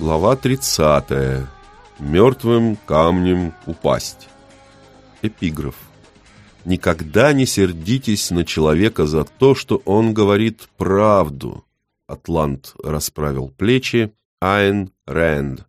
Глава 30. Мертвым камнем упасть. Эпиграф. Никогда не сердитесь на человека за то, что он говорит правду. Атлант расправил плечи. Айн Рэнд.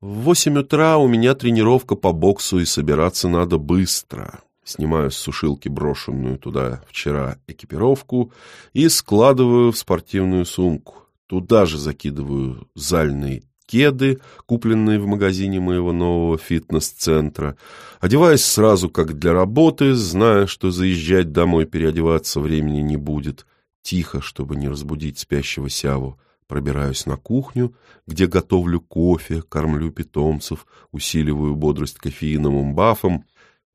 В восемь утра у меня тренировка по боксу, и собираться надо быстро. Снимаю с сушилки брошенную туда вчера экипировку и складываю в спортивную сумку. Туда же закидываю зальные кеды, купленные в магазине моего нового фитнес-центра. Одеваюсь сразу, как для работы, зная, что заезжать домой переодеваться времени не будет. Тихо, чтобы не разбудить спящего Сяву. Пробираюсь на кухню, где готовлю кофе, кормлю питомцев, усиливаю бодрость кофеиновым бафом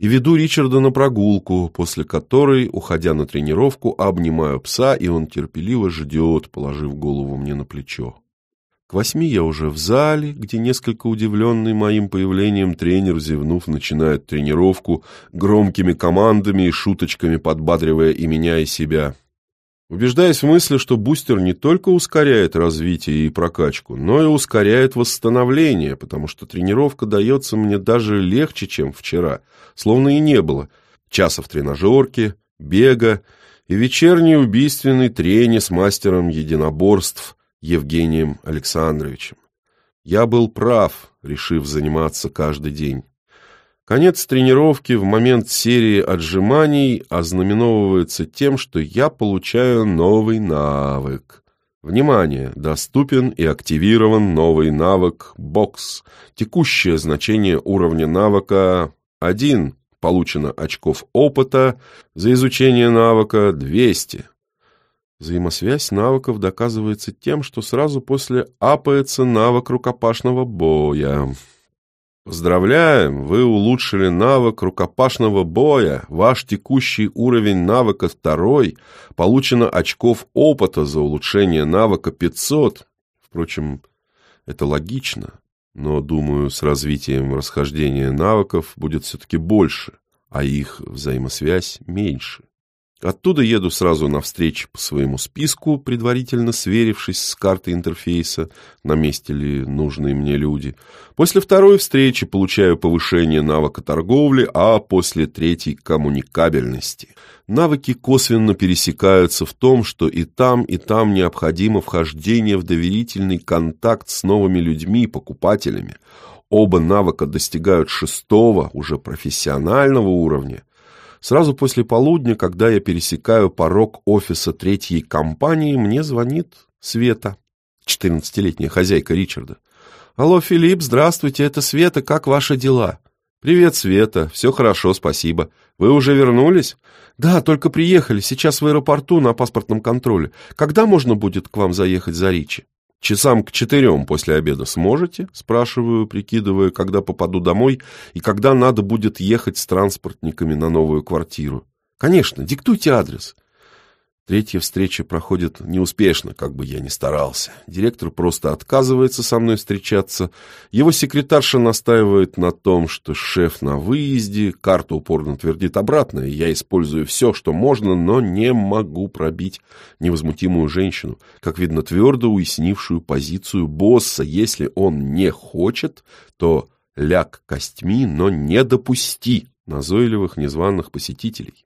и веду Ричарда на прогулку, после которой, уходя на тренировку, обнимаю пса, и он терпеливо ждет, положив голову мне на плечо. К восьми я уже в зале, где несколько удивленный моим появлением тренер, зевнув, начинает тренировку громкими командами и шуточками подбадривая и меня, и себя убеждаясь в мысли, что бустер не только ускоряет развитие и прокачку, но и ускоряет восстановление, потому что тренировка дается мне даже легче, чем вчера, словно и не было. Часа в тренажерке, бега и вечерний убийственный трени с мастером единоборств Евгением Александровичем. Я был прав, решив заниматься каждый день. Конец тренировки в момент серии отжиманий ознаменовывается тем, что я получаю новый навык. Внимание! Доступен и активирован новый навык «Бокс». Текущее значение уровня навыка 1. Получено очков опыта. За изучение навыка 200. Взаимосвязь навыков доказывается тем, что сразу после апается навык рукопашного боя. Поздравляем, вы улучшили навык рукопашного боя. Ваш текущий уровень навыка второй. Получено очков опыта за улучшение навыка 500. Впрочем, это логично, но, думаю, с развитием расхождения навыков будет все-таки больше, а их взаимосвязь меньше. Оттуда еду сразу на встречу по своему списку, предварительно сверившись с картой интерфейса, на месте ли нужные мне люди. После второй встречи получаю повышение навыка торговли, а после третьей – коммуникабельности. Навыки косвенно пересекаются в том, что и там, и там необходимо вхождение в доверительный контакт с новыми людьми, покупателями. Оба навыка достигают шестого, уже профессионального уровня – Сразу после полудня, когда я пересекаю порог офиса третьей компании, мне звонит Света, четырнадцатилетняя хозяйка Ричарда. «Алло, Филипп, здравствуйте, это Света, как ваши дела?» «Привет, Света, все хорошо, спасибо. Вы уже вернулись?» «Да, только приехали, сейчас в аэропорту на паспортном контроле. Когда можно будет к вам заехать за Ричи?» «Часам к четырем после обеда сможете?» – спрашиваю, прикидывая, когда попаду домой и когда надо будет ехать с транспортниками на новую квартиру. «Конечно, диктуйте адрес». Третья встреча проходит неуспешно, как бы я ни старался. Директор просто отказывается со мной встречаться. Его секретарша настаивает на том, что шеф на выезде, карта упорно твердит обратно, и я использую все, что можно, но не могу пробить невозмутимую женщину, как видно, твердо уяснившую позицию босса. Если он не хочет, то ляг костьми, но не допусти назойливых незваных посетителей.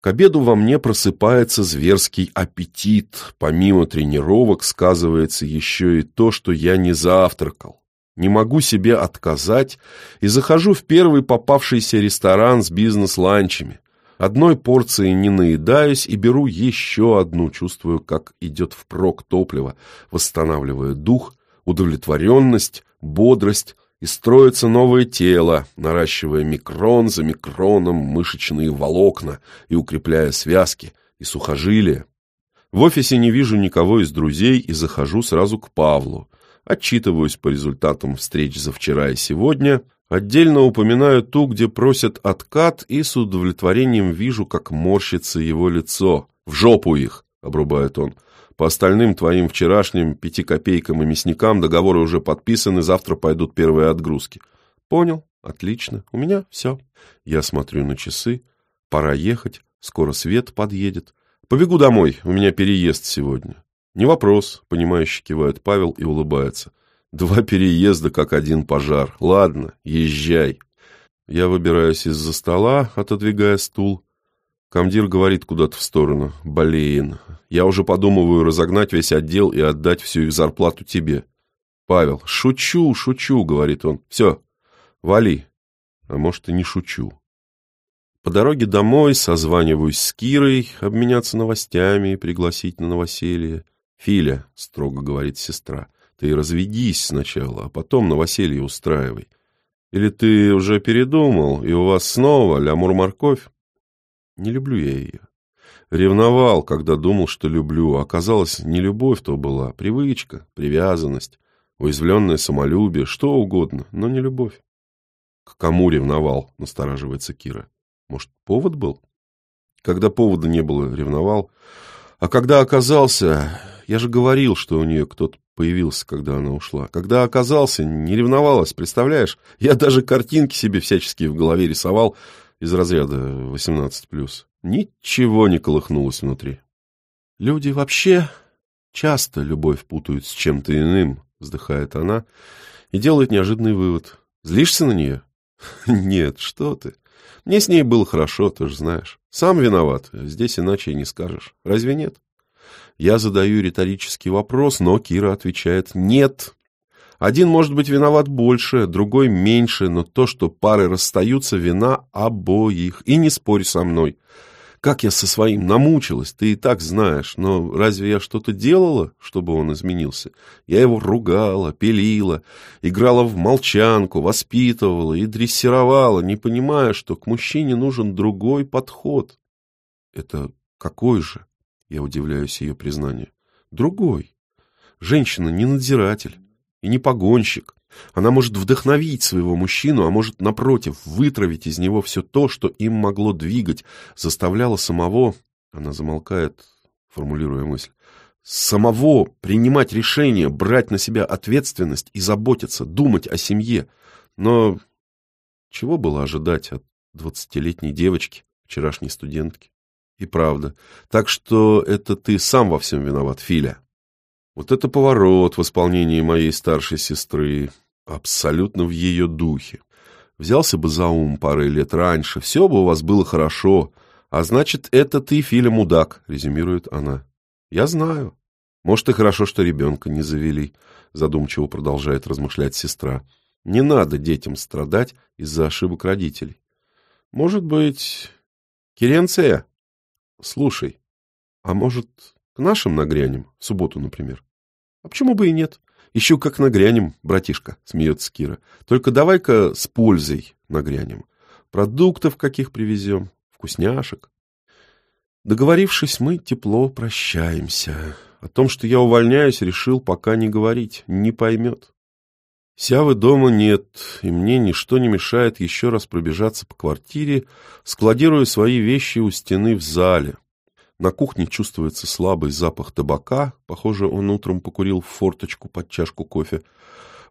К обеду во мне просыпается зверский аппетит. Помимо тренировок сказывается еще и то, что я не завтракал. Не могу себе отказать и захожу в первый попавшийся ресторан с бизнес-ланчами. Одной порции не наедаюсь и беру еще одну, чувствую, как идет впрок топливо, восстанавливая дух, удовлетворенность, бодрость, и строится новое тело, наращивая микрон за микроном мышечные волокна и укрепляя связки и сухожилия. В офисе не вижу никого из друзей и захожу сразу к Павлу. Отчитываюсь по результатам встреч за вчера и сегодня, отдельно упоминаю ту, где просят откат, и с удовлетворением вижу, как морщится его лицо. «В жопу их!» — обрубает он. По остальным твоим вчерашним пяти копейкам и мясникам договоры уже подписаны, завтра пойдут первые отгрузки. Понял? Отлично. У меня все. Я смотрю на часы. Пора ехать. Скоро свет подъедет. Побегу домой. У меня переезд сегодня. Не вопрос, понимающе кивает Павел и улыбается. Два переезда, как один пожар. Ладно, езжай. Я выбираюсь из-за стола, отодвигая стул. Комдир говорит куда-то в сторону. Блин, я уже подумываю разогнать весь отдел и отдать всю их зарплату тебе. Павел, шучу, шучу, говорит он. Все, вали. А может, и не шучу. По дороге домой созваниваюсь с Кирой, обменяться новостями, пригласить на новоселье. «Филя», — строго говорит сестра, — «ты разведись сначала, а потом новоселье устраивай. Или ты уже передумал, и у вас снова лямур-морковь?» Не люблю я ее. Ревновал, когда думал, что люблю. Оказалось, не любовь то была, привычка, привязанность, уязвленное самолюбие, что угодно, но не любовь. К кому ревновал, настораживается Кира. Может, повод был? Когда повода не было, ревновал. А когда оказался... Я же говорил, что у нее кто-то появился, когда она ушла. Когда оказался, не ревновалась, представляешь? Я даже картинки себе всяческие в голове рисовал из разряда 18+. Ничего не колыхнулось внутри. Люди вообще часто любовь путают с чем-то иным, вздыхает она и делает неожиданный вывод. Злишься на нее? Нет, что ты. Мне с ней было хорошо, ты же знаешь. Сам виноват, здесь иначе и не скажешь. Разве нет? Я задаю риторический вопрос, но Кира отвечает «нет». Один может быть виноват больше, другой меньше, но то, что пары расстаются, вина обоих. И не спорь со мной. Как я со своим намучилась, ты и так знаешь, но разве я что-то делала, чтобы он изменился? Я его ругала, пилила, играла в молчанку, воспитывала и дрессировала, не понимая, что к мужчине нужен другой подход. Это какой же? Я удивляюсь ее признанию. Другой. Женщина не надзиратель и не погонщик. Она может вдохновить своего мужчину, а может, напротив, вытравить из него все то, что им могло двигать, заставляло самого... Она замолкает, формулируя мысль. Самого принимать решения, брать на себя ответственность и заботиться, думать о семье. Но чего было ожидать от двадцатилетней девочки, вчерашней студентки? И правда. Так что это ты сам во всем виноват, Филя. Вот это поворот в исполнении моей старшей сестры. Абсолютно в ее духе. Взялся бы за ум пары лет раньше, все бы у вас было хорошо. А значит, это ты, Филя, мудак, резюмирует она. Я знаю. Может, и хорошо, что ребенка не завели, задумчиво продолжает размышлять сестра. Не надо детям страдать из-за ошибок родителей. Может быть... Керенция? Слушай, а может, к нашим нагрянем, в субботу, например? А почему бы и нет? Еще как нагрянем, братишка, смеется Кира. Только давай-ка с пользой нагрянем. Продуктов каких привезем, вкусняшек. Договорившись, мы тепло прощаемся. О том, что я увольняюсь, решил пока не говорить, не поймет. Сявы дома нет, и мне ничто не мешает еще раз пробежаться по квартире, складируя свои вещи у стены в зале, на кухне чувствуется слабый запах табака. Похоже, он утром покурил в форточку под чашку кофе.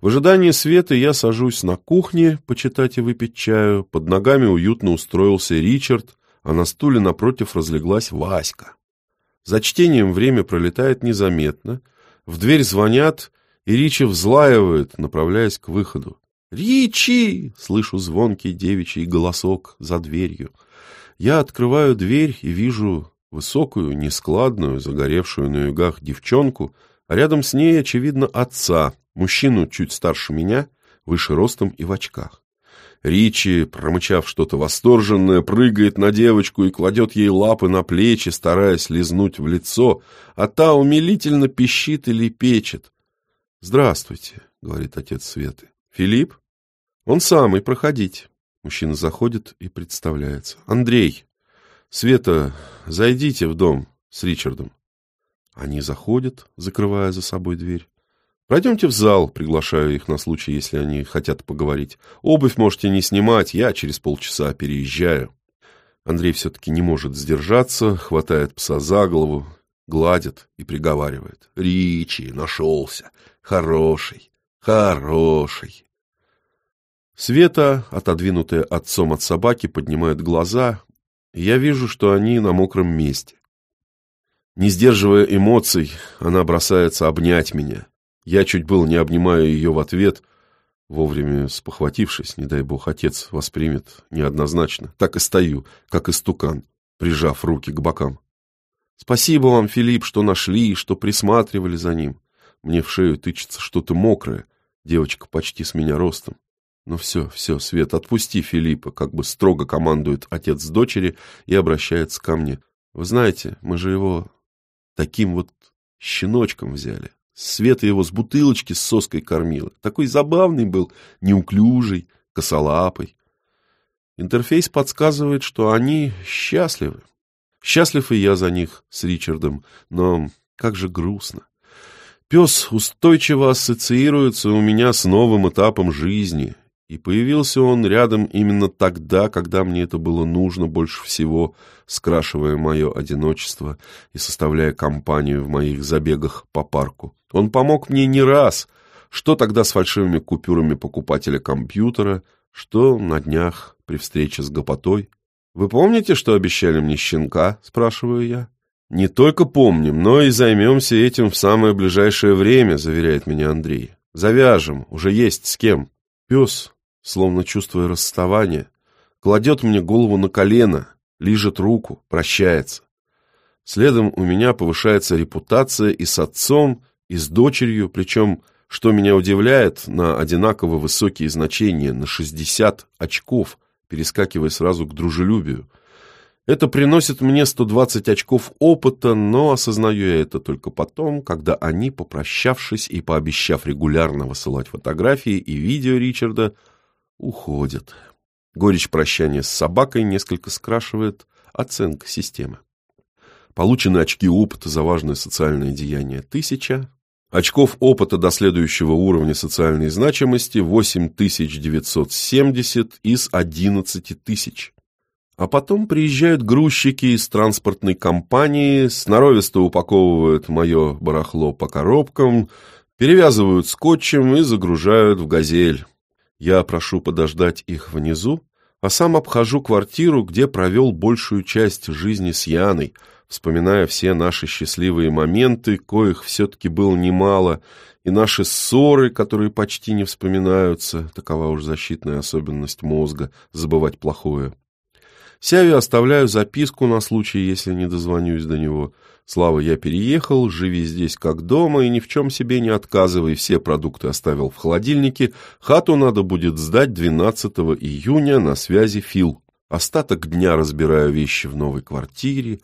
В ожидании света я сажусь на кухне почитать и выпить чаю. Под ногами уютно устроился Ричард, а на стуле напротив разлеглась Васька. За чтением время пролетает незаметно. В дверь звонят, и Ричи взлаивает, направляясь к выходу. «Ричи!» — слышу звонкий девичий голосок за дверью. Я открываю дверь и вижу Высокую, нескладную, загоревшую на югах девчонку, а рядом с ней, очевидно, отца, мужчину чуть старше меня, выше ростом и в очках. Ричи, промычав что-то восторженное, прыгает на девочку и кладет ей лапы на плечи, стараясь лизнуть в лицо, а та умилительно пищит и лепечет. «Здравствуйте», — говорит отец Светы. «Филипп?» «Он самый, проходите». Мужчина заходит и представляется. «Андрей, «Света, зайдите в дом с Ричардом». Они заходят, закрывая за собой дверь. «Пройдемте в зал», приглашаю их на случай, если они хотят поговорить. «Обувь можете не снимать, я через полчаса переезжаю». Андрей все-таки не может сдержаться, хватает пса за голову, гладит и приговаривает. «Ричи, нашелся! Хороший! Хороший!» Света, отодвинутая отцом от собаки, поднимает глаза, я вижу, что они на мокром месте. Не сдерживая эмоций, она бросается обнять меня. Я чуть был не обнимаю ее в ответ, вовремя спохватившись, не дай бог отец воспримет неоднозначно. Так и стою, как истукан, прижав руки к бокам. Спасибо вам, Филипп, что нашли, что присматривали за ним. Мне в шею тычется что-то мокрое. Девочка почти с меня ростом. Ну все, все, Свет, отпусти Филиппа, как бы строго командует отец дочери и обращается ко мне. Вы знаете, мы же его таким вот щеночком взяли. Света его с бутылочки с соской кормила. Такой забавный был, неуклюжий, косолапый. Интерфейс подсказывает, что они счастливы. Счастлив и я за них с Ричардом, но как же грустно. Пес устойчиво ассоциируется у меня с новым этапом жизни, и появился он рядом именно тогда, когда мне это было нужно больше всего, скрашивая мое одиночество и составляя компанию в моих забегах по парку. Он помог мне не раз, что тогда с фальшивыми купюрами покупателя компьютера, что на днях при встрече с гопотой. «Вы помните, что обещали мне щенка?» – спрашиваю я. «Не только помним, но и займемся этим в самое ближайшее время», – заверяет меня Андрей. «Завяжем, уже есть с кем». Пес словно чувствуя расставание, кладет мне голову на колено, лижет руку, прощается. Следом у меня повышается репутация и с отцом, и с дочерью, причем, что меня удивляет, на одинаково высокие значения, на 60 очков, перескакивая сразу к дружелюбию. Это приносит мне 120 очков опыта, но осознаю я это только потом, когда они, попрощавшись и пообещав регулярно высылать фотографии и видео Ричарда, уходят. Горечь прощания с собакой несколько скрашивает оценка системы. Получены очки опыта за важное социальное деяние – тысяча. Очков опыта до следующего уровня социальной значимости – 8970 из 11 тысяч. А потом приезжают грузчики из транспортной компании, сноровисто упаковывают мое барахло по коробкам, перевязывают скотчем и загружают в «Газель». Я прошу подождать их внизу, а сам обхожу квартиру, где провел большую часть жизни с Яной, вспоминая все наши счастливые моменты, коих все-таки было немало, и наши ссоры, которые почти не вспоминаются, такова уж защитная особенность мозга, забывать плохое. Сяве оставляю записку на случай, если не дозвонюсь до него — Слава, я переехал, живи здесь как дома и ни в чем себе не отказывай, все продукты оставил в холодильнике, хату надо будет сдать 12 июня, на связи Фил. Остаток дня разбираю вещи в новой квартире,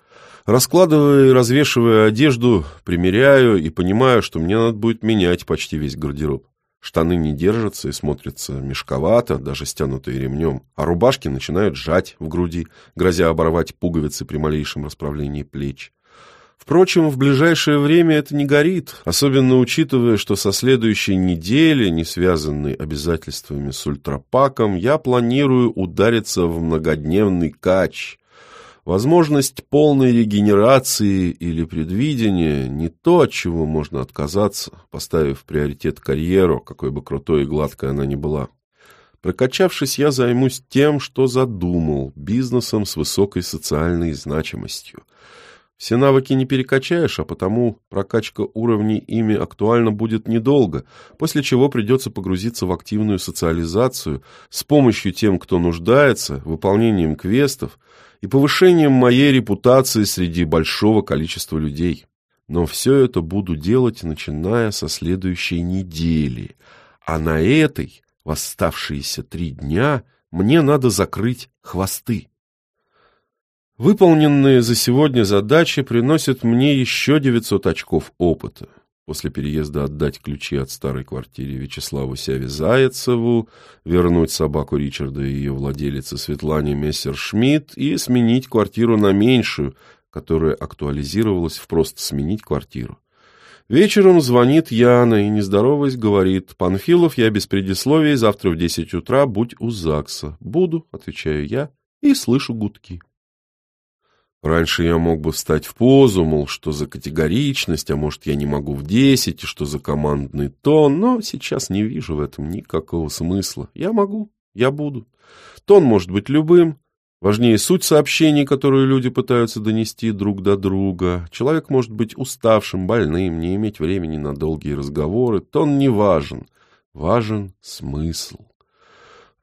раскладывая и развешивая одежду, примеряю и понимаю, что мне надо будет менять почти весь гардероб. Штаны не держатся и смотрятся мешковато, даже стянутые ремнем, а рубашки начинают сжать в груди, грозя оборвать пуговицы при малейшем расправлении плеч. Впрочем, в ближайшее время это не горит, особенно учитывая, что со следующей недели, не связанной обязательствами с ультрапаком, я планирую удариться в многодневный кач. Возможность полной регенерации или предвидения – не то, от чего можно отказаться, поставив приоритет карьеру, какой бы крутой и гладкой она ни была. Прокачавшись, я займусь тем, что задумал – бизнесом с высокой социальной значимостью – все навыки не перекачаешь, а потому прокачка уровней ими актуальна будет недолго, после чего придется погрузиться в активную социализацию с помощью тем, кто нуждается, выполнением квестов и повышением моей репутации среди большого количества людей. Но все это буду делать, начиная со следующей недели. А на этой, в оставшиеся три дня, мне надо закрыть хвосты. Выполненные за сегодня задачи приносят мне еще 900 очков опыта. После переезда отдать ключи от старой квартиры Вячеславу Сяве Заяцеву, вернуть собаку Ричарда и ее владелице Светлане Мессершмитт и сменить квартиру на меньшую, которая актуализировалась в просто сменить квартиру. Вечером звонит Яна и, нездороваясь, говорит, «Панфилов, я без предисловий, завтра в десять утра будь у ЗАГСа». «Буду», — отвечаю я, и слышу гудки. Раньше я мог бы встать в позу, мол, что за категоричность, а может, я не могу в десять, и что за командный тон, но сейчас не вижу в этом никакого смысла. Я могу, я буду. Тон может быть любым, Важнее суть сообщений, которые люди пытаются донести друг до друга. Человек может быть уставшим, больным, не иметь времени на долгие разговоры. Тон не важен. Важен смысл.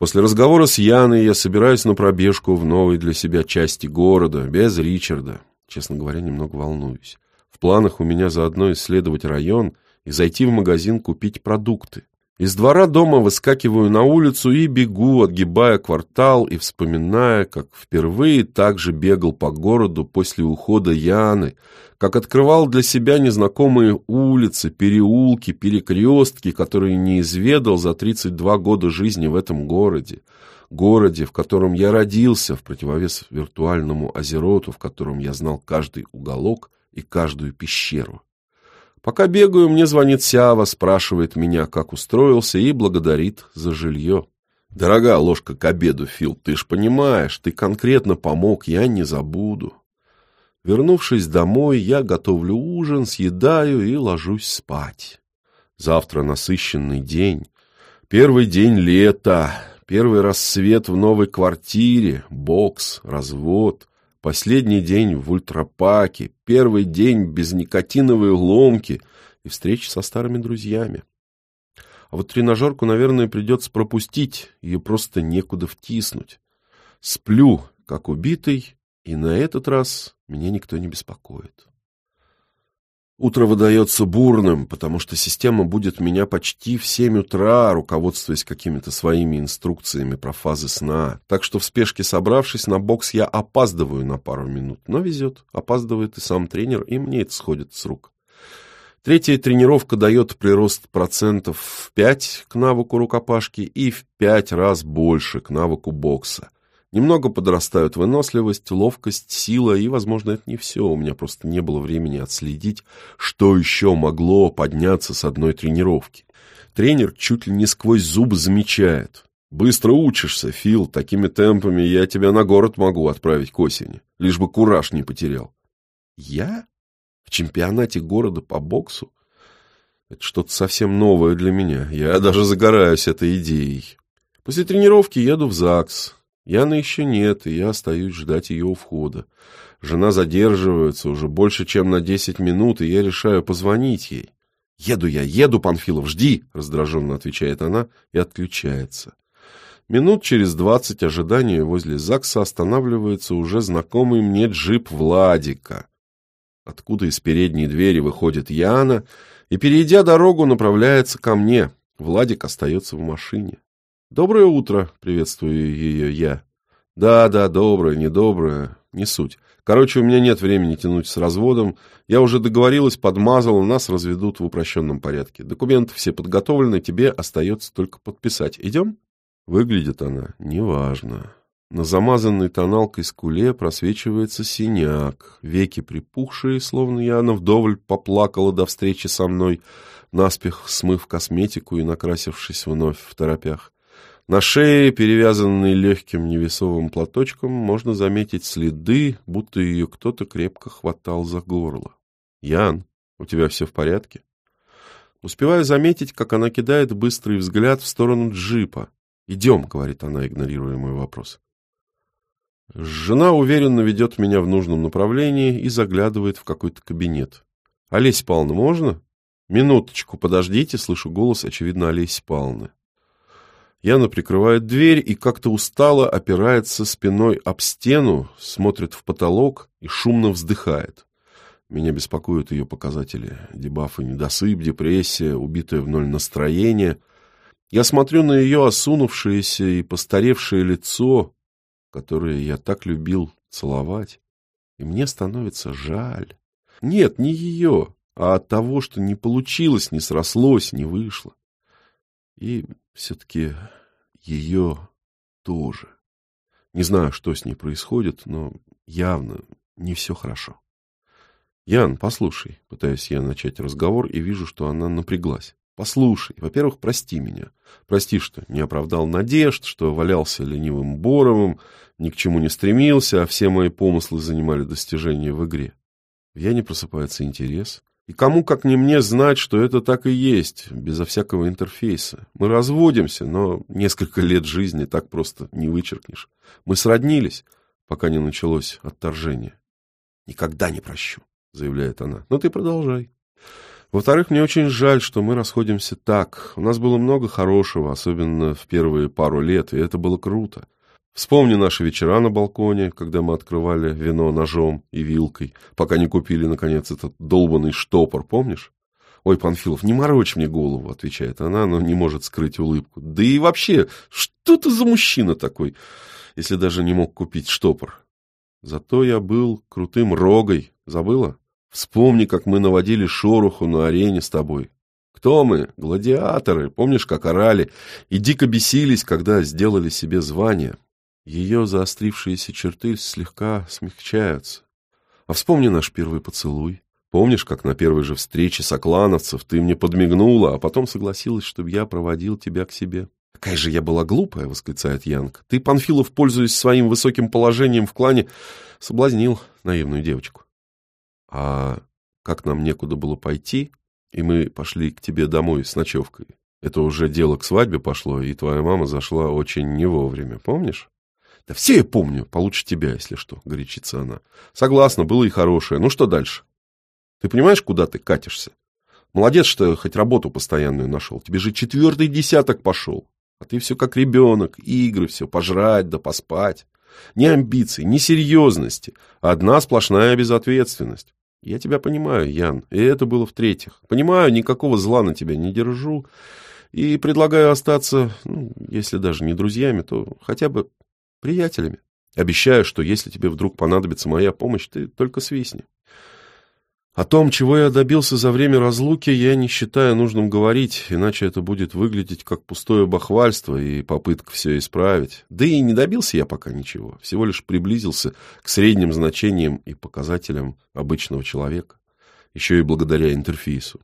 После разговора с Яной я собираюсь на пробежку в новой для себя части города, без Ричарда. Честно говоря, немного волнуюсь. В планах у меня заодно исследовать район и зайти в магазин купить продукты. Из двора дома выскакиваю на улицу и бегу, отгибая квартал и вспоминая, как впервые так же бегал по городу после ухода Яны, как открывал для себя незнакомые улицы, переулки, перекрестки, которые не изведал за 32 года жизни в этом городе. Городе, в котором я родился, в противовес виртуальному Азероту, в котором я знал каждый уголок и каждую пещеру. Пока бегаю, мне звонит Сява, спрашивает меня, как устроился, и благодарит за жилье. Дорогая ложка к обеду, Фил, ты ж понимаешь, ты конкретно помог, я не забуду. Вернувшись домой, я готовлю ужин, съедаю и ложусь спать. Завтра насыщенный день. Первый день лета, первый рассвет в новой квартире, бокс, развод, последний день в ультрапаке, первый день без никотиновой ломки и встречи со старыми друзьями. А вот тренажерку, наверное, придется пропустить, ее просто некуда втиснуть. Сплю, как убитый, и на этот раз меня никто не беспокоит. Утро выдается бурным, потому что система будет меня почти в семь утра, руководствуясь какими-то своими инструкциями про фазы сна. Так что в спешке собравшись на бокс я опаздываю на пару минут. Но везет, опаздывает и сам тренер, и мне это сходит с рук. Третья тренировка дает прирост процентов в пять к навыку рукопашки и в пять раз больше к навыку бокса. Немного подрастают выносливость, ловкость, сила, и, возможно, это не все. У меня просто не было времени отследить, что еще могло подняться с одной тренировки. Тренер чуть ли не сквозь зубы замечает. «Быстро учишься, Фил, такими темпами я тебя на город могу отправить к осени, лишь бы кураж не потерял». «Я? В чемпионате города по боксу?» Это что-то совсем новое для меня. Я даже загораюсь этой идеей. После тренировки еду в ЗАГС. Яны еще нет, и я остаюсь ждать ее у входа. Жена задерживается уже больше, чем на десять минут, и я решаю позвонить ей. «Еду я, еду, Панфилов, жди!» — раздраженно отвечает она и отключается. Минут через двадцать ожидания возле ЗАГСа останавливается уже знакомый мне джип Владика, откуда из передней двери выходит Яна и, перейдя дорогу, направляется ко мне. Владик остается в машине. «Доброе утро!» — приветствую ее я. «Да, да, доброе, недоброе, не суть. Короче, у меня нет времени тянуть с разводом. Я уже договорилась, подмазала, нас разведут в упрощенном порядке. Документы все подготовлены, тебе остается только подписать. Идем?» Выглядит она неважно. На замазанной тоналкой скуле просвечивается синяк, веки припухшие, словно Яна вдоволь поплакала до встречи со мной, наспех смыв косметику и накрасившись вновь в торопях. На шее, перевязанной легким невесовым платочком, можно заметить следы, будто ее кто-то крепко хватал за горло. «Ян, у тебя все в порядке?» Успеваю заметить, как она кидает быстрый взгляд в сторону джипа. «Идем», — говорит она, игнорируя мой вопрос. Жена уверенно ведет меня в нужном направлении и заглядывает в какой-то кабинет. «Олеся Павловна, можно?» «Минуточку, подождите», — слышу голос, очевидно, Олеси Павловны. Яна прикрывает дверь и как-то устало опирается спиной об стену, смотрит в потолок и шумно вздыхает. Меня беспокоят ее показатели. Дебафы, недосып, депрессия, убитое в ноль настроение. Я смотрю на ее осунувшееся и постаревшее лицо, которое я так любил целовать, и мне становится жаль. Нет, не ее, а от того, что не получилось, не срослось, не вышло. И все-таки ее тоже. Не знаю, что с ней происходит, но явно не все хорошо. Ян, послушай, пытаюсь я начать разговор и вижу, что она напряглась. Послушай, во-первых, прости меня. Прости, что не оправдал надежд, что валялся ленивым Боровым, ни к чему не стремился, а все мои помыслы занимали достижения в игре. В Яне просыпается интерес, и кому, как не мне, знать, что это так и есть, безо всякого интерфейса. Мы разводимся, но несколько лет жизни так просто не вычеркнешь. Мы сроднились. пока не началось отторжение. «Никогда не прощу», — заявляет она. «Но ты продолжай». Во-вторых, мне очень жаль, что мы расходимся так. У нас было много хорошего, особенно в первые пару лет, и это было круто. Вспомни наши вечера на балконе, когда мы открывали вино ножом и вилкой, пока не купили, наконец, этот долбанный штопор, помнишь? «Ой, Панфилов, не морочь мне голову», — отвечает она, но не может скрыть улыбку. «Да и вообще, что ты за мужчина такой, если даже не мог купить штопор?» «Зато я был крутым рогой. Забыла?» Вспомни, как мы наводили шороху на арене с тобой. Кто мы? Гладиаторы. Помнишь, как орали и дико бесились, когда сделали себе звание? Ее заострившиеся черты слегка смягчаются. А вспомни наш первый поцелуй. Помнишь, как на первой же встрече соклановцев ты мне подмигнула, а потом согласилась, чтобы я проводил тебя к себе? Какая же я была глупая, восклицает Янка. Ты, Панфилов, пользуясь своим высоким положением в клане, соблазнил наивную девочку. А как нам некуда было пойти, и мы пошли к тебе домой с ночевкой. Это уже дело к свадьбе пошло, и твоя мама зашла очень не вовремя, помнишь? Да все я помню, получше тебя, если что, горячится она. Согласна, было и хорошее. Ну что дальше? Ты понимаешь, куда ты катишься? Молодец, что хоть работу постоянную нашел. Тебе же четвертый десяток пошел. А ты все как ребенок, игры, все, пожрать да поспать. Ни амбиций, ни серьезности. Одна сплошная безответственность. Я тебя понимаю, Ян, и это было в-третьих. Понимаю, никакого зла на тебя не держу. И предлагаю остаться, ну, если даже не друзьями, то хотя бы приятелями. Обещаю, что если тебе вдруг понадобится моя помощь, ты только свистни. О том, чего я добился за время разлуки, я не считаю нужным говорить, иначе это будет выглядеть как пустое бахвальство и попытка все исправить. Да и не добился я пока ничего, всего лишь приблизился к средним значениям и показателям обычного человека, еще и благодаря интерфейсу.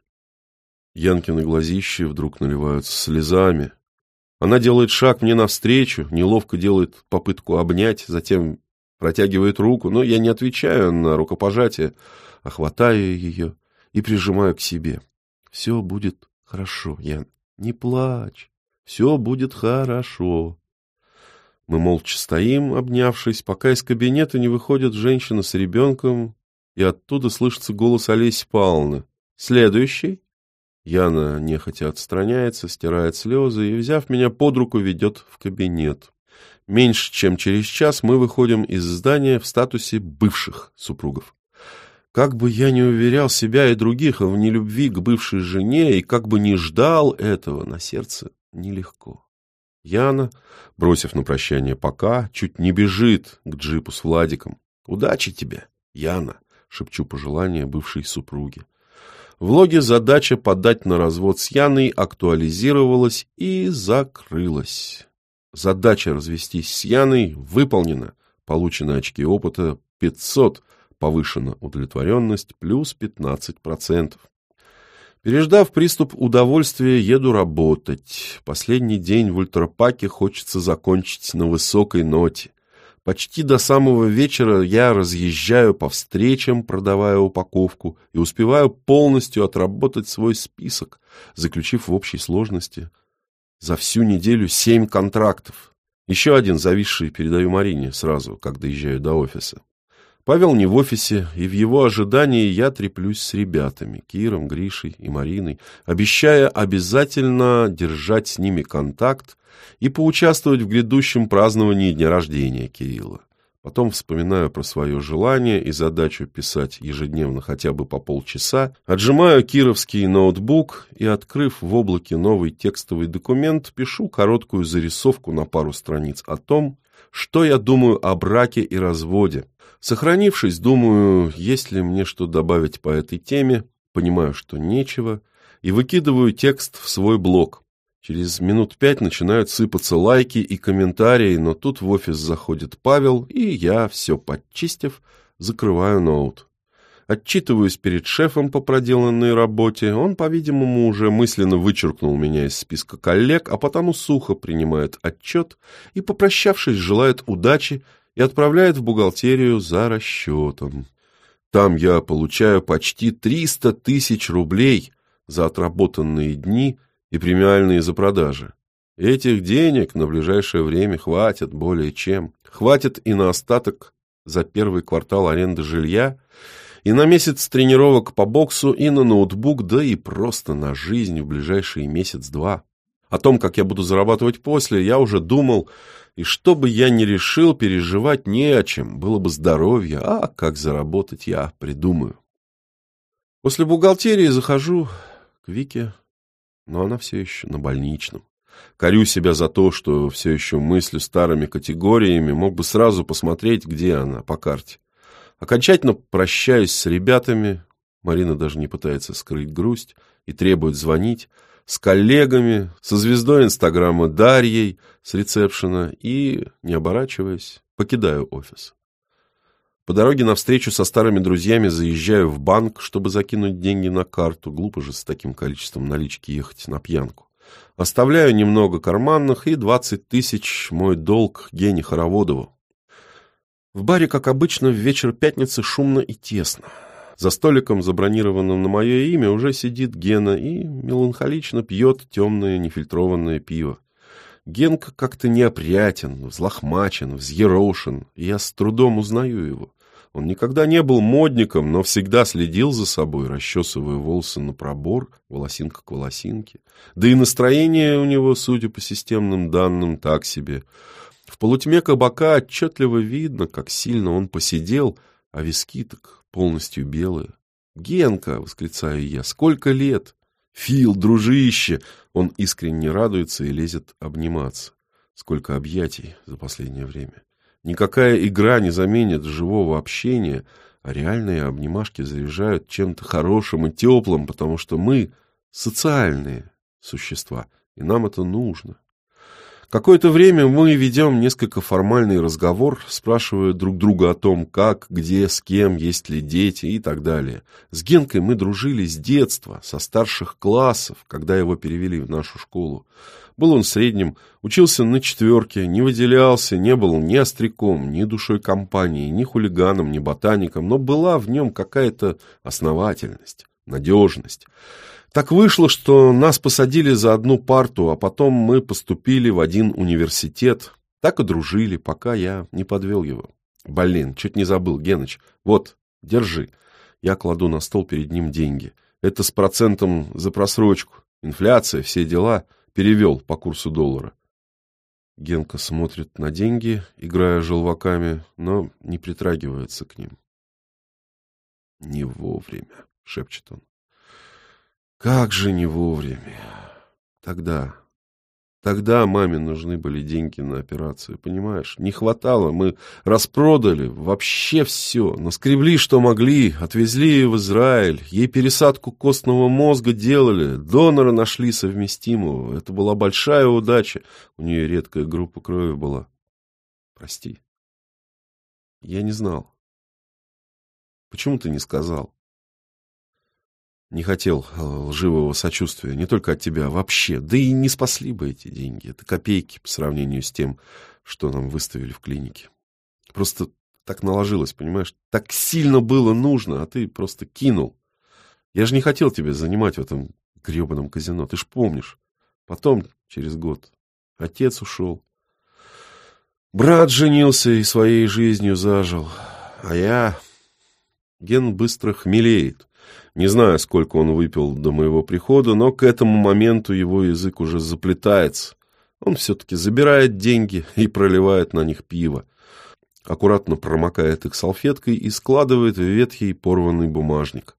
Янкины глазищи вдруг наливаются слезами. Она делает шаг мне навстречу, неловко делает попытку обнять, затем протягивает руку, но я не отвечаю на рукопожатие, а хватаю ее и прижимаю к себе. Все будет хорошо, Ян, не плачь, все будет хорошо. Мы молча стоим, обнявшись, пока из кабинета не выходит женщина с ребенком, и оттуда слышится голос Олеси Павловны. «Следующий?» Яна нехотя отстраняется, стирает слезы и, взяв меня под руку, ведет в кабинет. Меньше чем через час мы выходим из здания в статусе бывших супругов. Как бы я ни уверял себя и других в нелюбви к бывшей жене, и как бы ни ждал этого, на сердце нелегко. Яна, бросив на прощание пока, чуть не бежит к джипу с Владиком. «Удачи тебе, Яна!» — шепчу пожелание бывшей супруге. В логе задача подать на развод с Яной актуализировалась и закрылась. Задача развестись с Яной выполнена. Получены очки опыта 500, повышена удовлетворенность плюс 15%. Переждав приступ удовольствия, еду работать. Последний день в ультрапаке хочется закончить на высокой ноте. Почти до самого вечера я разъезжаю по встречам, продавая упаковку, и успеваю полностью отработать свой список, заключив в общей сложности за всю неделю семь контрактов. Еще один зависший передаю Марине сразу, как доезжаю до офиса. Павел не в офисе, и в его ожидании я треплюсь с ребятами, Киром, Гришей и Мариной, обещая обязательно держать с ними контакт и поучаствовать в грядущем праздновании дня рождения Кирилла. Потом вспоминаю про свое желание и задачу писать ежедневно хотя бы по полчаса, отжимаю кировский ноутбук и, открыв в облаке новый текстовый документ, пишу короткую зарисовку на пару страниц о том, что я думаю о браке и разводе, Сохранившись, думаю, есть ли мне что добавить по этой теме, понимаю, что нечего, и выкидываю текст в свой блог. Через минут пять начинают сыпаться лайки и комментарии, но тут в офис заходит Павел, и я, все подчистив, закрываю ноут. Отчитываюсь перед шефом по проделанной работе. Он, по-видимому, уже мысленно вычеркнул меня из списка коллег, а потому сухо принимает отчет и, попрощавшись, желает удачи и отправляет в бухгалтерию за расчетом. Там я получаю почти 300 тысяч рублей за отработанные дни и премиальные за продажи. Этих денег на ближайшее время хватит более чем. Хватит и на остаток за первый квартал аренды жилья, и на месяц тренировок по боксу, и на ноутбук, да и просто на жизнь в ближайшие месяц-два. О том, как я буду зарабатывать после, я уже думал, и что бы я ни решил, переживать не о чем, было бы здоровье, а как заработать я придумаю. После бухгалтерии захожу к Вике, но она все еще на больничном. Корю себя за то, что все еще мыслю старыми категориями, мог бы сразу посмотреть, где она по карте. Окончательно прощаюсь с ребятами, Марина даже не пытается скрыть грусть и требует звонить, с коллегами, со звездой Инстаграма Дарьей с ресепшена и, не оборачиваясь, покидаю офис. По дороге навстречу со старыми друзьями заезжаю в банк, чтобы закинуть деньги на карту. Глупо же с таким количеством налички ехать на пьянку. Оставляю немного карманных и 20 тысяч мой долг Гене Хороводову. В баре, как обычно, в вечер пятницы шумно и тесно. За столиком, забронированным на мое имя, уже сидит Гена и меланхолично пьет темное нефильтрованное пиво. Генка как-то неопрятен, взлохмачен, взъерошен, и я с трудом узнаю его. Он никогда не был модником, но всегда следил за собой, расчесывая волосы на пробор, волосинка к волосинке. Да и настроение у него, судя по системным данным, так себе. В полутьме кабака отчетливо видно, как сильно он посидел, а виски так полностью белые. «Генка!» — восклицаю я. «Сколько лет?» «Фил, дружище!» Он искренне радуется и лезет обниматься. Сколько объятий за последнее время. Никакая игра не заменит живого общения, а реальные обнимашки заряжают чем-то хорошим и теплым, потому что мы социальные существа, и нам это нужно. Какое-то время мы ведем несколько формальный разговор, спрашивая друг друга о том, как, где, с кем, есть ли дети и так далее. С Генкой мы дружили с детства, со старших классов, когда его перевели в нашу школу. Был он средним, учился на четверке, не выделялся, не был ни остряком, ни душой компании, ни хулиганом, ни ботаником, но была в нем какая-то основательность, надежность. Так вышло, что нас посадили за одну парту, а потом мы поступили в один университет. Так и дружили, пока я не подвел его. Блин, чуть не забыл, Геныч. Вот, держи. Я кладу на стол перед ним деньги. Это с процентом за просрочку. Инфляция, все дела. Перевел по курсу доллара. Генка смотрит на деньги, играя желваками, но не притрагивается к ним. «Не вовремя», — шепчет он. Как же не вовремя. Тогда, тогда маме нужны были деньги на операцию, понимаешь? Не хватало, мы распродали вообще все, наскребли, что могли, отвезли в Израиль, ей пересадку костного мозга делали, донора нашли совместимого. Это была большая удача, у нее редкая группа крови была. Прости. Я не знал. Почему ты не сказал? Не хотел э, лживого сочувствия, не только от тебя, а вообще. Да и не спасли бы эти деньги. Это копейки по сравнению с тем, что нам выставили в клинике. Просто так наложилось, понимаешь? Так сильно было нужно, а ты просто кинул. Я же не хотел тебя занимать в этом гребаном казино, ты ж помнишь. Потом, через год, отец ушел. Брат женился и своей жизнью зажил. А я... Ген быстро хмелеет. Не знаю, сколько он выпил до моего прихода, но к этому моменту его язык уже заплетается. Он все-таки забирает деньги и проливает на них пиво. Аккуратно промокает их салфеткой и складывает в ветхий порванный бумажник.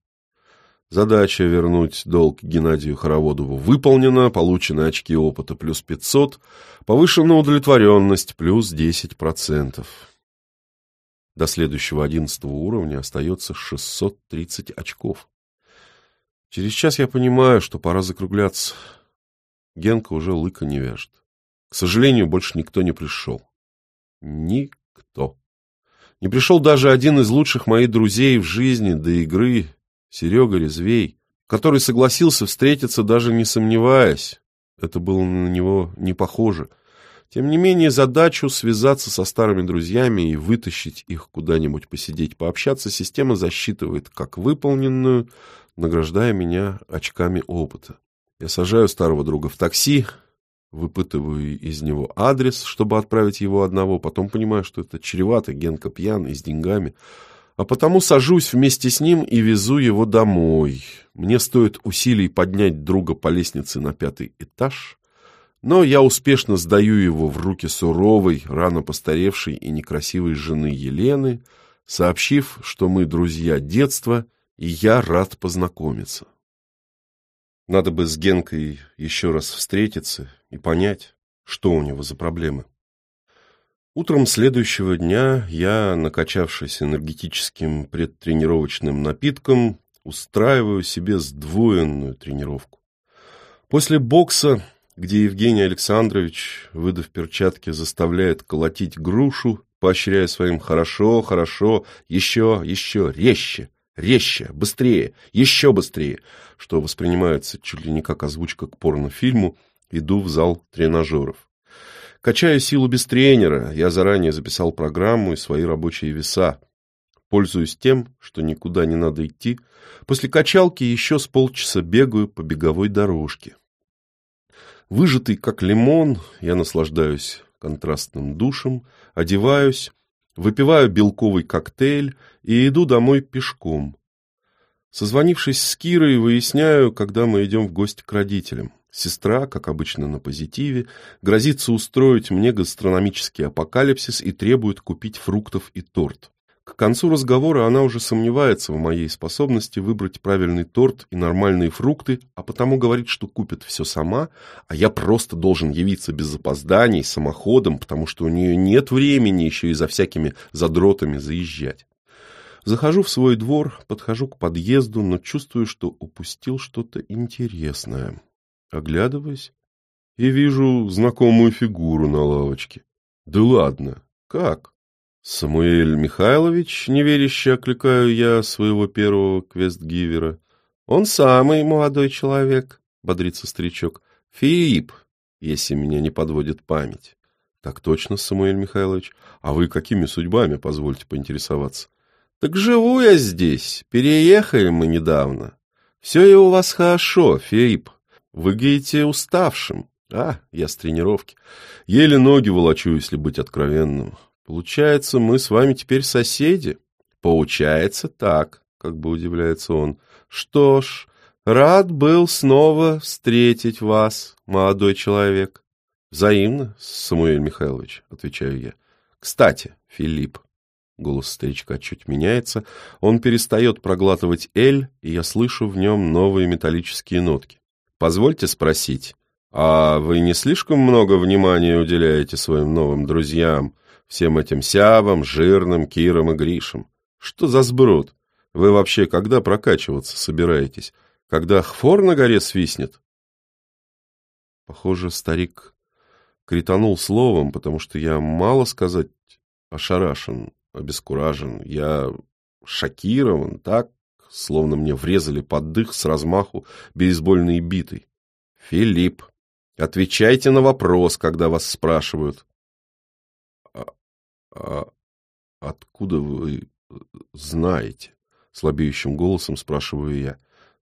Задача вернуть долг Геннадию Хороводову выполнена, получены очки опыта плюс 500, повышена удовлетворенность плюс 10%. До следующего одиннадцатого уровня остается 630 очков. Через час я понимаю, что пора закругляться. Генка уже лыка не вяжет. К сожалению, больше никто не пришел. Никто. Не пришел даже один из лучших моих друзей в жизни до игры, Серега Резвей, который согласился встретиться, даже не сомневаясь. Это было на него не похоже. Тем не менее, задачу связаться со старыми друзьями и вытащить их куда-нибудь посидеть, пообщаться, система засчитывает как выполненную, награждая меня очками опыта. Я сажаю старого друга в такси, Выпытываю из него адрес, чтобы отправить его одного, потом понимаю, что это чревато, Генка пьян и с деньгами, а потому сажусь вместе с ним и везу его домой. Мне стоит усилий поднять друга по лестнице на пятый этаж, но я успешно сдаю его в руки суровой, рано постаревшей и некрасивой жены Елены, сообщив, что мы друзья детства, и я рад познакомиться. Надо бы с Генкой еще раз встретиться и понять, что у него за проблемы. Утром следующего дня я, накачавшись энергетическим предтренировочным напитком, устраиваю себе сдвоенную тренировку. После бокса где Евгений Александрович, выдав перчатки, заставляет колотить грушу, поощряя своим «хорошо, хорошо, еще, еще, резче, резче, быстрее, еще быстрее», что воспринимается чуть ли не как озвучка к порнофильму, иду в зал тренажеров. Качая силу без тренера, я заранее записал программу и свои рабочие веса. Пользуюсь тем, что никуда не надо идти, после качалки еще с полчаса бегаю по беговой дорожке. Выжатый, как лимон, я наслаждаюсь контрастным душем, одеваюсь, выпиваю белковый коктейль и иду домой пешком. Созвонившись с Кирой, выясняю, когда мы идем в гости к родителям. Сестра, как обычно на позитиве, грозится устроить мне гастрономический апокалипсис и требует купить фруктов и торт. К концу разговора она уже сомневается в моей способности выбрать правильный торт и нормальные фрукты, а потому говорит, что купит все сама, а я просто должен явиться без опозданий, самоходом, потому что у нее нет времени еще и за всякими задротами заезжать. Захожу в свой двор, подхожу к подъезду, но чувствую, что упустил что-то интересное. Оглядываюсь и вижу знакомую фигуру на лавочке. Да ладно, как? «Самуэль Михайлович», — неверяще окликаю я своего первого квестгивера. «Он самый молодой человек», — бодрится старичок. «Филипп, если меня не подводит память». «Так точно, Самуэль Михайлович. А вы какими судьбами, позвольте поинтересоваться?» «Так живу я здесь. Переехали мы недавно. Все и у вас хорошо, Филипп. Выглядите уставшим. А, я с тренировки. Еле ноги волочу, если быть откровенным. Получается, мы с вами теперь соседи? Получается так, как бы удивляется он. Что ж, рад был снова встретить вас, молодой человек. Взаимно, Самуэль Михайлович, отвечаю я. Кстати, Филипп, голос старичка чуть меняется, он перестает проглатывать «эль», и я слышу в нем новые металлические нотки. Позвольте спросить, а вы не слишком много внимания уделяете своим новым друзьям, Всем этим сявам, жирным, кирам и гришам. Что за сброд? Вы вообще когда прокачиваться собираетесь? Когда хфор на горе свистнет? Похоже, старик кританул словом, потому что я, мало сказать, ошарашен, обескуражен. Я шокирован, так, словно мне врезали под дых с размаху бейсбольной битой. Филипп, отвечайте на вопрос, когда вас спрашивают. «А откуда вы э, знаете?» — слабеющим голосом спрашиваю я.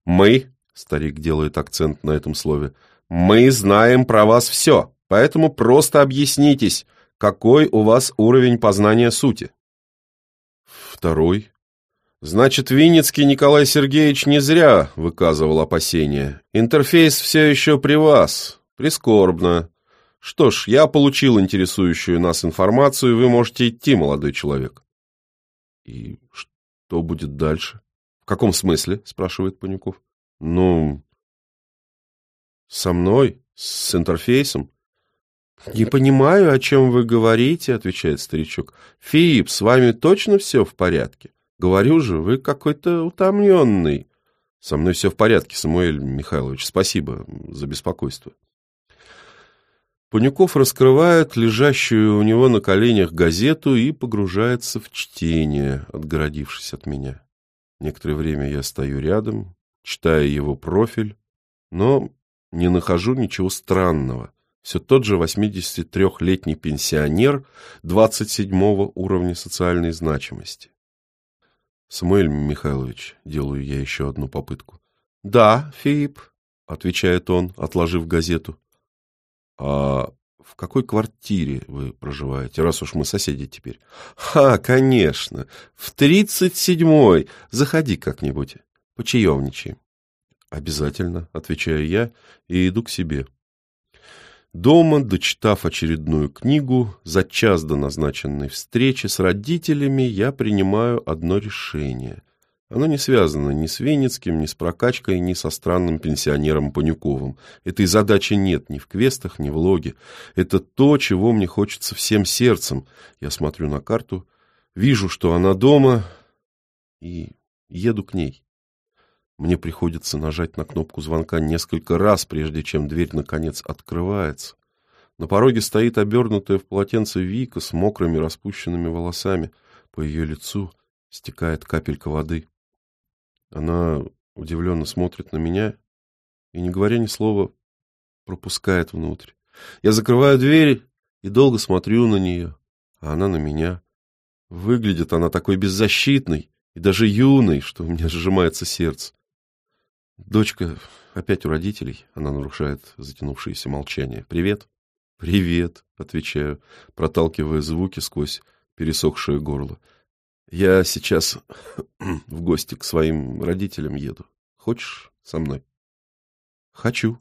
«Мы», — старик делает акцент на этом слове, «мы знаем про вас все, поэтому просто объяснитесь, какой у вас уровень познания сути?» «Второй», Значит, Винницкий Николай Сергеевич не зря выказывал опасения. Интерфейс все еще при вас. Прискорбно. Что ж, я получил интересующую нас информацию, вы можете идти, молодой человек. И что будет дальше? В каком смысле? спрашивает Панюков. Ну, со мной, с интерфейсом. «Не понимаю, о чем вы говорите», — отвечает старичок. «Филипп, с вами точно все в порядке? Говорю же, вы какой-то утомленный». «Со мной все в порядке, Самуэль Михайлович. Спасибо за беспокойство». Панюков раскрывает лежащую у него на коленях газету и погружается в чтение, отгородившись от меня. Некоторое время я стою рядом, читая его профиль, но не нахожу ничего странного. Все тот же 83-летний пенсионер 27-го уровня социальной значимости. Самуэль Михайлович, делаю я еще одну попытку. «Да, Филипп», — отвечает он, отложив газету. А в какой квартире вы проживаете, раз уж мы соседи теперь? Ха, конечно, в тридцать седьмой. Заходи как-нибудь, почаевничаем. Обязательно, отвечаю я и иду к себе. Дома, дочитав очередную книгу, за час до назначенной встречи с родителями я принимаю одно решение. Оно не связано ни с Венецким, ни с прокачкой, ни со странным пенсионером Панюковым. Этой задачи нет ни в квестах, ни в логе. Это то, чего мне хочется всем сердцем. Я смотрю на карту, вижу, что она дома, и еду к ней. Мне приходится нажать на кнопку звонка несколько раз, прежде чем дверь, наконец, открывается. На пороге стоит обернутая в полотенце Вика с мокрыми распущенными волосами. По ее лицу стекает капелька воды. Она удивленно смотрит на меня и, не говоря ни слова, пропускает внутрь. Я закрываю дверь и долго смотрю на нее, а она на меня. Выглядит она такой беззащитной и даже юной, что у меня сжимается сердце. Дочка опять у родителей. Она нарушает затянувшееся молчание. «Привет». «Привет», — отвечаю, проталкивая звуки сквозь пересохшее горло. Я сейчас в гости к своим родителям еду. Хочешь со мной? Хочу.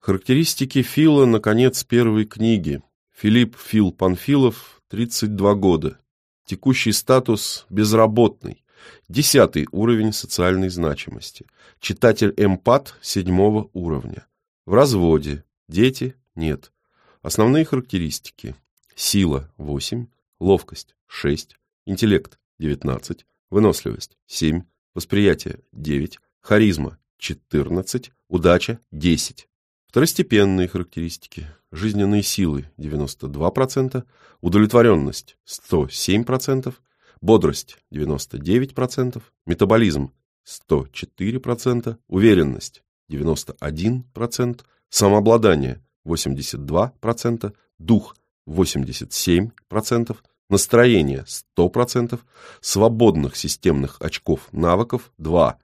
Характеристики Фила на конец первой книги. Филипп Фил Панфилов, 32 года. Текущий статус – безработный. Десятый уровень социальной значимости. Читатель эмпат седьмого уровня. В разводе. Дети – нет. Основные характеристики. Сила – 8, ловкость – 6, Интеллект – 19. Выносливость – 7. Восприятие – 9. Харизма – 14. Удача – 10. Второстепенные характеристики. Жизненные силы – 92%. Удовлетворенность – 107%. Бодрость – 99%. Метаболизм – 104%. Уверенность – 91%. Самообладание – 82%. Дух – 87%. Настроение 100%, свободных системных очков навыков 2,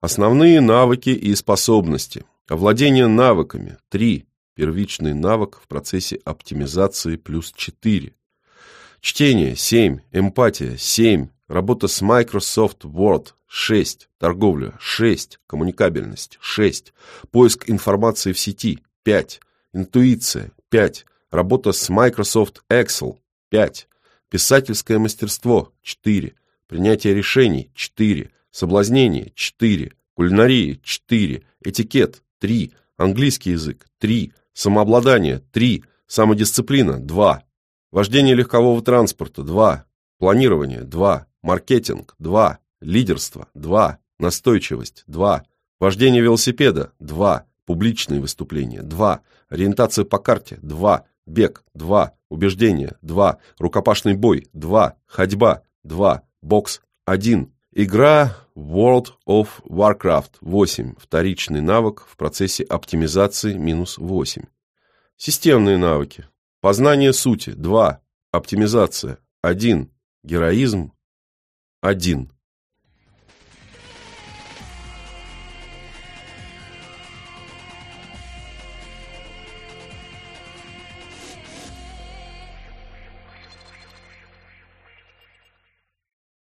основные навыки и способности, овладение навыками 3, первичный навык в процессе оптимизации плюс 4, чтение 7, эмпатия 7, работа с Microsoft Word 6, торговля 6, коммуникабельность 6, поиск информации в сети 5, интуиция 5, работа с Microsoft Excel 5, Писательское мастерство – 4. Принятие решений – 4. Соблазнение – 4. Кулинария – 4. Этикет – 3. Английский язык – 3. Самообладание – 3. Самодисциплина – 2. Вождение легкового транспорта – 2. Планирование – 2. Маркетинг – 2. Лидерство – 2. Настойчивость – 2. Вождение велосипеда – 2. Публичные выступления – 2. Ориентация по карте – 2. Бег – 2. Убеждение – 2. Рукопашный бой – 2. Ходьба – 2. Бокс – 1. Игра World of Warcraft – 8. Вторичный навык в процессе оптимизации – минус 8. Системные навыки. Познание сути – 2. Оптимизация – 1. Героизм – 1.